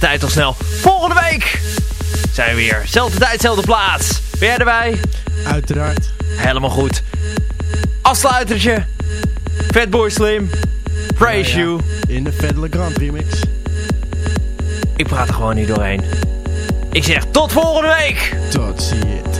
Tijd al snel. Volgende week zijn we weer. Zelfde tijd, zelfde plaats. Ben jij erbij? Uiteraard. Helemaal goed. Afsluitertje. Fatboy Slim. Praise Ja, ja. you. In de Fedele Grand remix. Ik praat er gewoon niet doorheen. Ik zeg tot volgende week. Tot ziens.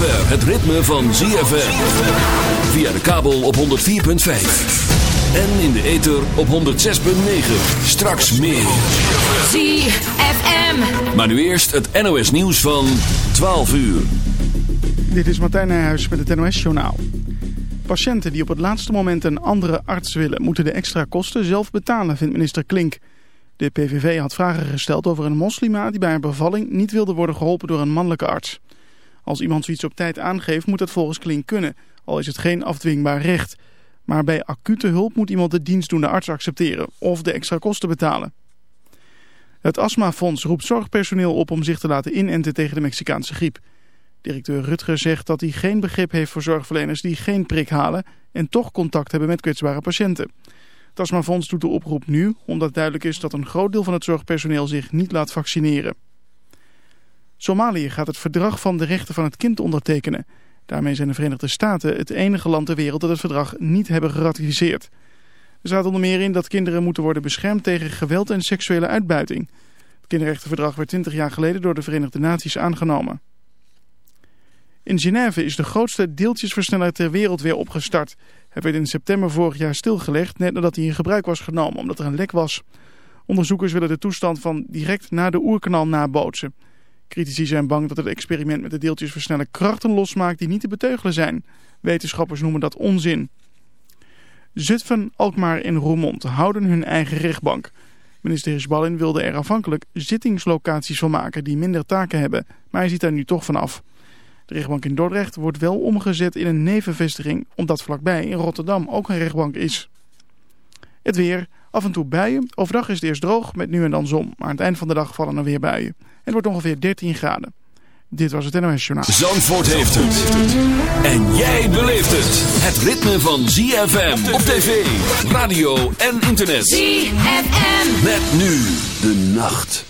Zover het ritme van ZFM. Via de kabel op 104.5. En in de ether op 106.9. Straks meer. ZFM. Maar nu eerst het NOS nieuws van 12 uur. Dit is Martijn Nijhuis met het NOS-journaal. Patiënten die op het laatste moment een andere arts willen... moeten de extra kosten zelf betalen, vindt minister Klink. De PVV had vragen gesteld over een moslima... die bij een bevalling niet wilde worden geholpen door een mannelijke arts. Als iemand zoiets op tijd aangeeft, moet dat volgens Klink kunnen... al is het geen afdwingbaar recht. Maar bij acute hulp moet iemand de dienstdoende arts accepteren... of de extra kosten betalen. Het astmafonds roept zorgpersoneel op om zich te laten inenten tegen de Mexicaanse griep... Directeur Rutger zegt dat hij geen begrip heeft voor zorgverleners die geen prik halen en toch contact hebben met kwetsbare patiënten. Het Astmafonds doet de oproep nu omdat duidelijk is dat een groot deel van het zorgpersoneel zich niet laat vaccineren. Somalië gaat het verdrag van de rechten van het kind ondertekenen. Daarmee zijn de Verenigde Staten het enige land ter wereld dat het verdrag niet hebben geratificeerd. Er staat onder meer in dat kinderen moeten worden beschermd tegen geweld en seksuele uitbuiting. Het kinderrechtenverdrag werd 20 jaar geleden door de Verenigde Naties aangenomen. In Genève is de grootste deeltjesversneller ter wereld weer opgestart. Hij werd in september vorig jaar stilgelegd, net nadat hij in gebruik was genomen, omdat er een lek was. Onderzoekers willen de toestand van direct na de oerknal nabootsen. Critici zijn bang dat het experiment met de deeltjesversneller krachten losmaakt die niet te beteugelen zijn. Wetenschappers noemen dat onzin. Zutphen, Alkmaar en Roermond houden hun eigen rechtbank. Minister Hirschballin wilde er afhankelijk zittingslocaties van maken die minder taken hebben, maar hij ziet daar nu toch van af. De rechtbank in Dordrecht wordt wel omgezet in een nevenvestiging, omdat vlakbij in Rotterdam ook een rechtbank is. Het weer, af en toe buien. Overdag is het eerst droog met nu en dan zon, maar aan het eind van de dag vallen er weer buien. Het wordt ongeveer 13 graden. Dit was het NOS Journaal. Zandvoort heeft het. En jij beleeft het. Het ritme van ZFM op tv, radio en internet. ZFM. Met nu de nacht.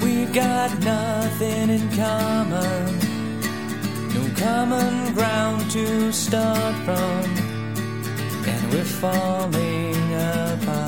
we've Got nothing in common, no common ground to start from, and we're falling apart.